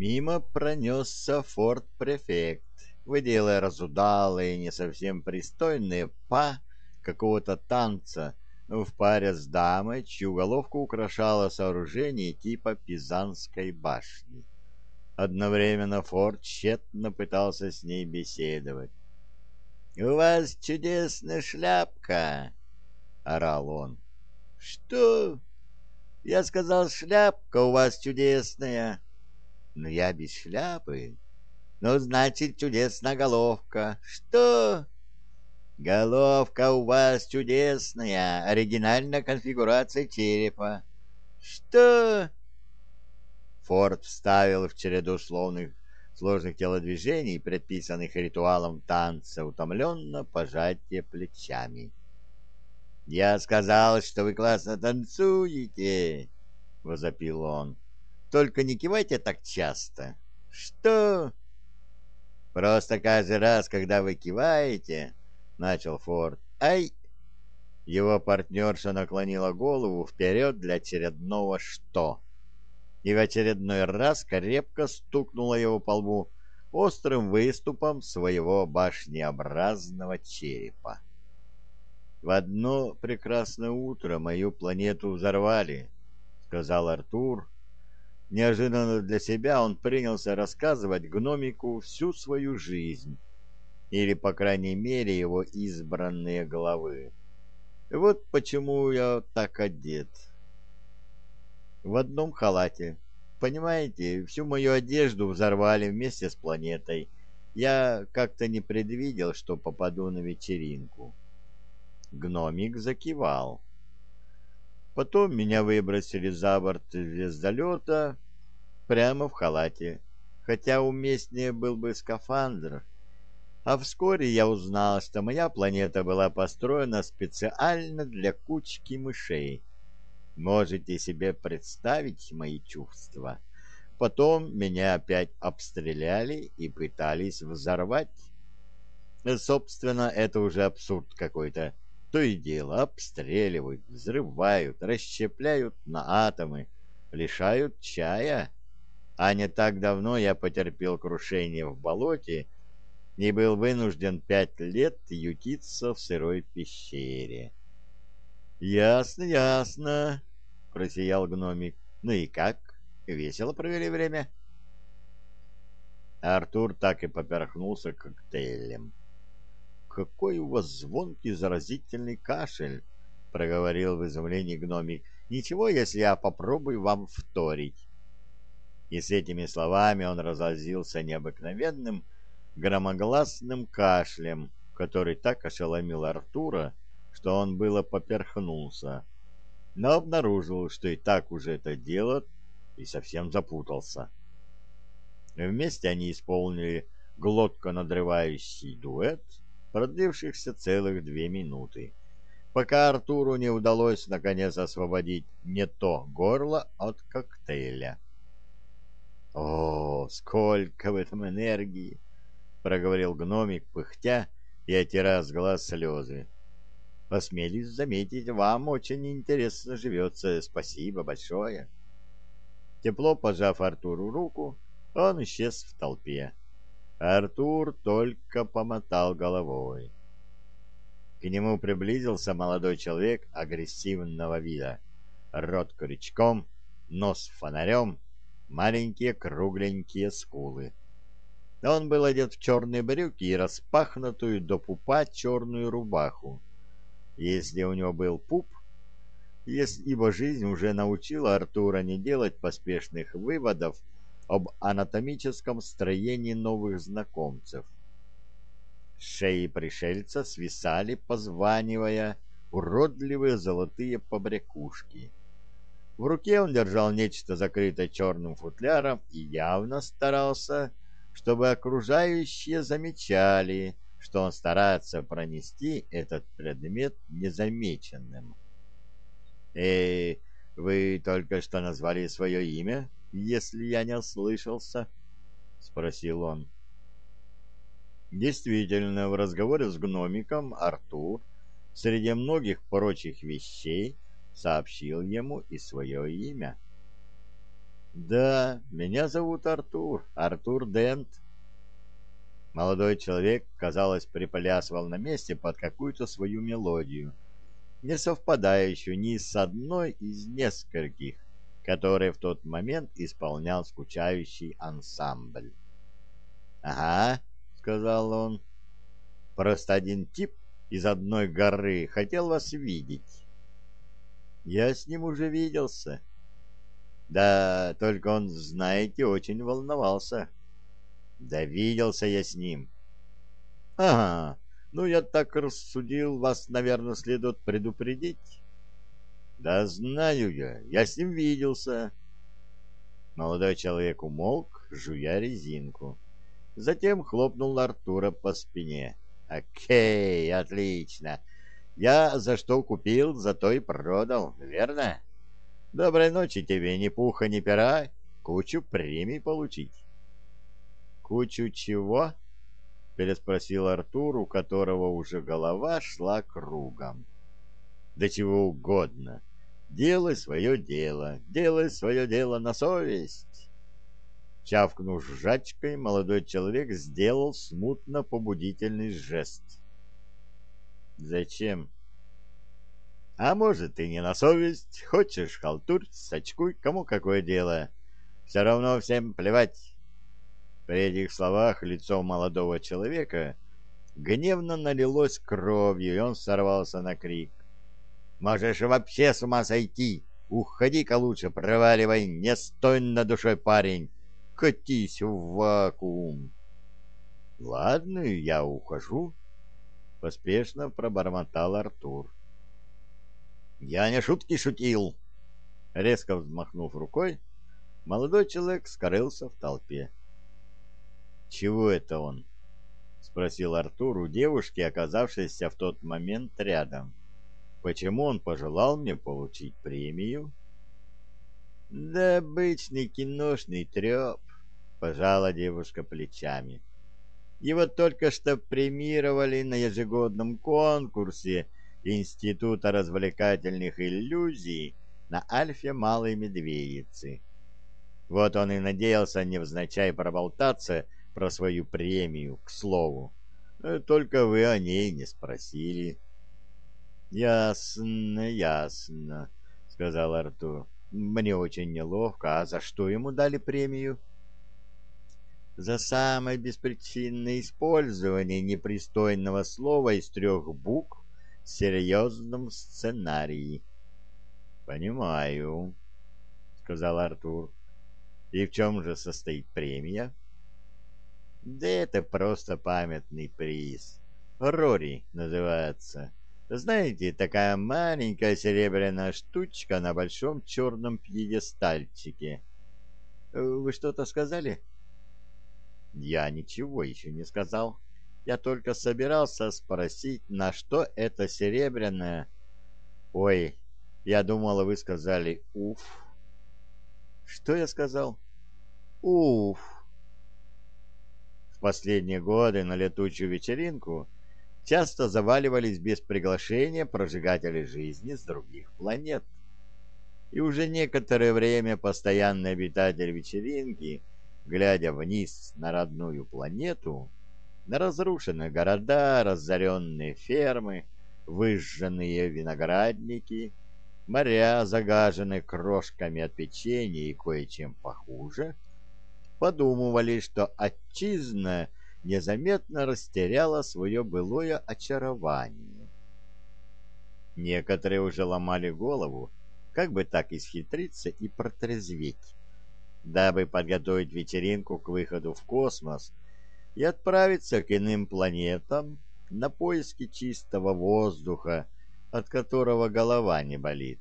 Мимо пронесся форт-префект, выделая разудалые, не совсем пристойные па какого-то танца в паре с дамой, чью головку украшало сооружение типа Пизанской башни. Одновременно Форд тщетно пытался с ней беседовать. «У вас чудесная шляпка!» — орал он. «Что?» «Я сказал, шляпка у вас чудесная!» «Но я без шляпы!» «Ну, значит, чудесная головка!» «Что?» Головка у вас чудесная, оригинальная конфигурация черепа. Что? Форд вставил в череду словных, сложных телодвижений, предписанных ритуалом танца, утомленно пожатие плечами. «Я сказал, что вы классно танцуете!» — возопил он. «Только не кивайте так часто!» «Что?» «Просто каждый раз, когда вы киваете, начал Форд. «Ай!» Его партнерша наклонила голову вперед для очередного «что?» и в очередной раз крепко стукнула его по лбу острым выступом своего башнеобразного черепа. «В одно прекрасное утро мою планету взорвали», — сказал Артур. Неожиданно для себя он принялся рассказывать гномику всю свою жизнь или, по крайней мере, его избранные головы. Вот почему я так одет. В одном халате. Понимаете, всю мою одежду взорвали вместе с планетой. Я как-то не предвидел, что попаду на вечеринку. Гномик закивал. Потом меня выбросили за борт звездолета прямо в халате, хотя уместнее был бы скафандр. А вскоре я узнал, что моя планета была построена специально для кучки мышей. Можете себе представить мои чувства? Потом меня опять обстреляли и пытались взорвать. Собственно, это уже абсурд какой-то. То и дело обстреливают, взрывают, расщепляют на атомы, лишают чая. А не так давно я потерпел крушение в болоте, и был вынужден пять лет ютиться в сырой пещере. «Ясно, ясно», — просиял гномик. «Ну и как? Весело провели время?» Артур так и поперхнулся коктейлем. «Какой у вас звонкий заразительный кашель!» — проговорил в изумлении гномик. «Ничего, если я попробую вам вторить». И с этими словами он разозлился необыкновенным, громогласным кашлем, который так ошеломил Артура, что он было поперхнулся, но обнаружил, что и так уже это делает, и совсем запутался. Вместе они исполнили глотко надрывающий дуэт, продлившихся целых две минуты, пока Артуру не удалось наконец освободить не то горло от коктейля. О, сколько в этом энергии! — проговорил гномик, пыхтя и отирая с глаз слезы. «Посмелись заметить, вам очень интересно живется. Спасибо большое». Тепло пожав Артуру руку, он исчез в толпе. Артур только помотал головой. К нему приблизился молодой человек агрессивного вида. Рот крючком, нос фонарем, маленькие кругленькие скулы. Он был одет в черные брюки и распахнутую до пупа черную рубаху. Если у него был пуп, ибо жизнь уже научила Артура не делать поспешных выводов об анатомическом строении новых знакомцев. Шеи пришельца свисали, позванивая, уродливые золотые побрякушки. В руке он держал нечто закрытое черным футляром и явно старался чтобы окружающие замечали, что он старается пронести этот предмет незамеченным. «Э, вы только что назвали свое имя, если я не ослышался?» — спросил он. Действительно, в разговоре с гномиком Артур среди многих прочих вещей сообщил ему и свое имя. Да, меня зовут Артур, Артур Дент. Молодой человек, казалось, приплясывал на месте под какую-то свою мелодию, не совпадающую ни с одной из нескольких, которые в тот момент исполнял скучающий ансамбль. «Ага», — сказал он, — «просто один тип из одной горы хотел вас видеть». «Я с ним уже виделся». «Да, только он, знаете, очень волновался». Да виделся я с ним. Ага, ну я так рассудил, вас, наверное, следует предупредить. Да знаю я, я с ним виделся. Молодой человек умолк, жуя резинку. Затем хлопнул Артура по спине. Окей, отлично. Я за что купил, за то и продал, верно? Доброй ночи тебе, ни пуха, ни пера, кучу премий получить. «Кучу чего?» — переспросил Артур, у которого уже голова шла кругом. «Да чего угодно. Делай свое дело, делай свое дело на совесть». Чавкнув жачкой, молодой человек сделал смутно побудительный жест. «Зачем?» «А может, и не на совесть. Хочешь, халтурь, сачкуй, кому какое дело. Все равно всем плевать. При этих словах лицо молодого человека гневно налилось кровью, и он сорвался на крик. «Можешь вообще с ума сойти! Уходи-ка лучше, проваливай, не стой на душой парень! Катись в вакуум!» «Ладно, я ухожу», — поспешно пробормотал Артур. «Я не шутки шутил!» Резко взмахнув рукой, молодой человек скрылся в толпе. «Чего это он?» — спросил Артур у девушки, оказавшейся в тот момент рядом. «Почему он пожелал мне получить премию?» «Да обычный киношный треп», — пожала девушка плечами. «Его только что премировали на ежегодном конкурсе Института развлекательных иллюзий на Альфе Малой Медведицы. Вот он и надеялся невзначай проболтаться, — про свою премию, к слову. Э, только вы о ней не спросили. — Ясно, ясно, — сказал Артур. — Мне очень неловко. А за что ему дали премию? — За самое беспричинное использование непристойного слова из трех букв в серьезном сценарии. — Понимаю, — сказал Артур. — И в чем же состоит премия? — да это просто памятный приз. Рори называется. Знаете, такая маленькая серебряная штучка на большом черном пьедестальчике. Вы что-то сказали? Я ничего еще не сказал. Я только собирался спросить, на что это серебряное... Ой, я думала, вы сказали «уф». Что я сказал? «Уф» последние годы на летучую вечеринку часто заваливались без приглашения прожигатели жизни с других планет. И уже некоторое время постоянный обитатель вечеринки, глядя вниз на родную планету, на разрушенные города, разоренные фермы, выжженные виноградники, моря, загаженные крошками от печенья и кое-чем похуже — подумывали, что отчизна незаметно растеряла свое былое очарование. Некоторые уже ломали голову, как бы так исхитриться и протрезветь, дабы подготовить вечеринку к выходу в космос и отправиться к иным планетам на поиски чистого воздуха, от которого голова не болит.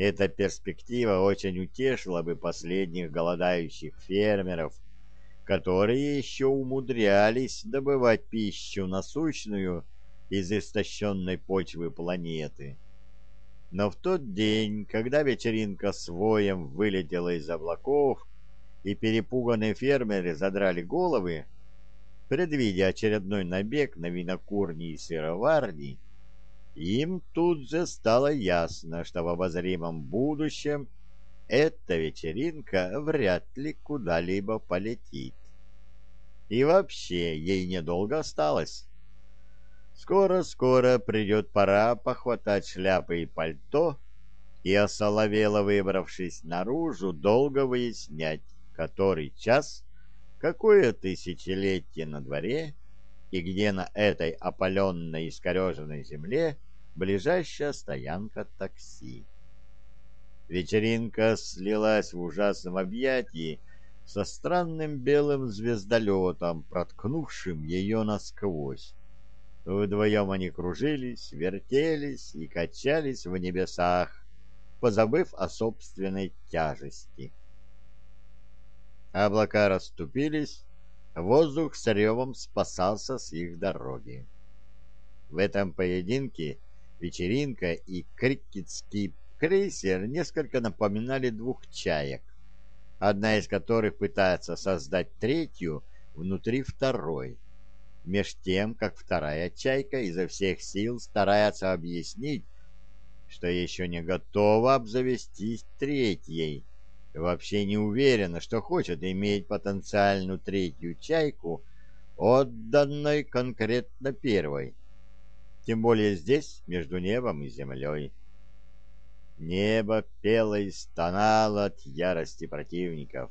Эта перспектива очень утешила бы последних голодающих фермеров, которые еще умудрялись добывать пищу насущную из истощенной почвы планеты. Но в тот день, когда вечеринка с воем вылетела из облаков, и перепуганные фермеры задрали головы, предвидя очередной набег на винокурни и сыроварни, им тут же стало ясно, что в обозримом будущем эта вечеринка вряд ли куда-либо полетит. И вообще ей недолго осталось. Скоро-скоро придет пора похватать шляпы и пальто, и, осоловело выбравшись наружу, долго выяснять, который час, какое тысячелетие на дворе и где на этой опаленной и искореженной земле ближайшая стоянка такси. Вечеринка слилась в ужасном объятии со странным белым звездолетом, проткнувшим ее насквозь. Вдвоем они кружились, вертелись и качались в небесах, позабыв о собственной тяжести. Облака расступились, воздух с ревом спасался с их дороги. В этом поединке вечеринка и крикетский крейсер несколько напоминали двух чаек, одна из которых пытается создать третью внутри второй меж тем, как вторая чайка изо всех сил старается объяснить, что еще не готова обзавестись третьей, вообще не уверена, что хочет иметь потенциальную третью чайку, отданной конкретно первой, тем более здесь, между небом и землей. Небо пело и стонало от ярости противников.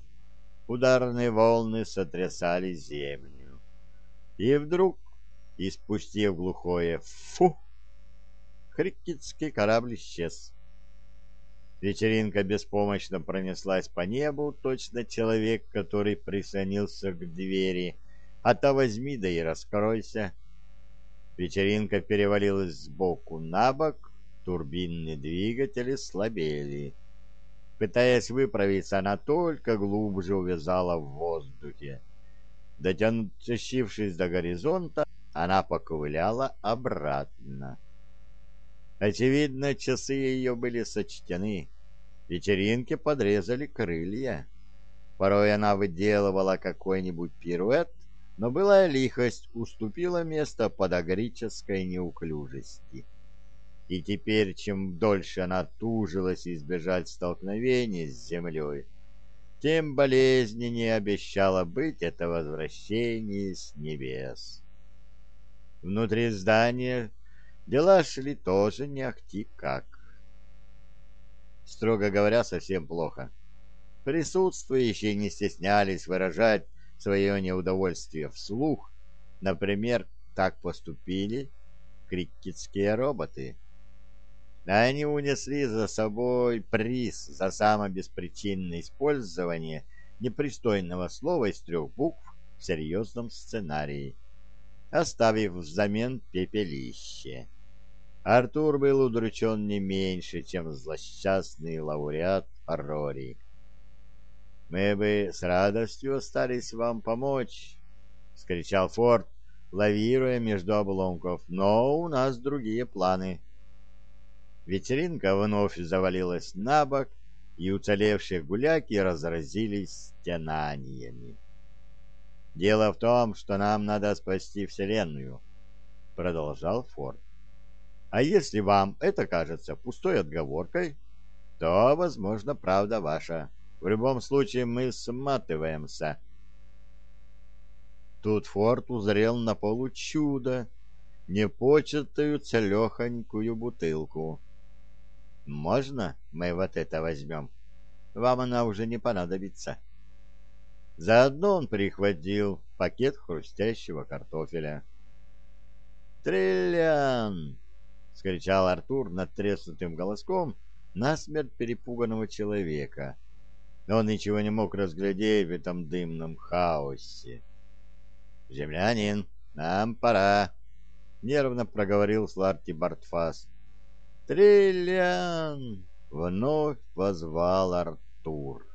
Ударные волны сотрясали землю. И вдруг, испустив глухое «фу», крикетский корабль исчез. Вечеринка беспомощно пронеслась по небу, точно человек, который прислонился к двери. А то возьми да и раскройся. Вечеринка перевалилась сбоку на бок, турбинные двигатели слабели. Пытаясь выправиться, она только глубже увязала в воздухе. Дотянувшись до горизонта, она поковыляла обратно. Очевидно, часы ее были сочтены. Вечеринке подрезали крылья. Порой она выделывала какой-нибудь пируэт, но былая лихость уступила место подогрической неуклюжести. И теперь, чем дольше она тужилась избежать столкновения с землей, тем болезненнее обещало быть это возвращение с небес. Внутри здания дела шли тоже не ахти как. Строго говоря, совсем плохо. Присутствующие не стеснялись выражать свое неудовольствие вслух. Например, так поступили крикетские роботы. Они унесли за собой приз за самое беспричинное использование непристойного слова из трех букв в серьезном сценарии, оставив взамен пепелище. Артур был удручен не меньше, чем злосчастный лауреат Рори. «Мы бы с радостью остались вам помочь», — скричал Форд, лавируя между обломков, — «но у нас другие планы». Вечеринка вновь завалилась на бок, и уцелевшие гуляки разразились стенаниями. «Дело в том, что нам надо спасти Вселенную», — продолжал Форд. «А если вам это кажется пустой отговоркой, то, возможно, правда ваша. В любом случае мы сматываемся». Тут Форд узрел на полу чудо, непочатую целехонькую бутылку. «Можно мы вот это возьмем? Вам она уже не понадобится». Заодно он прихватил пакет хрустящего картофеля. «Триллиан!» — скричал Артур над треснутым голоском насмерть перепуганного человека. Но он ничего не мог разглядеть в этом дымном хаосе. «Землянин, нам пора!» — нервно проговорил Сларти Бартфас. «Триллиан!» — вновь позвал Артур.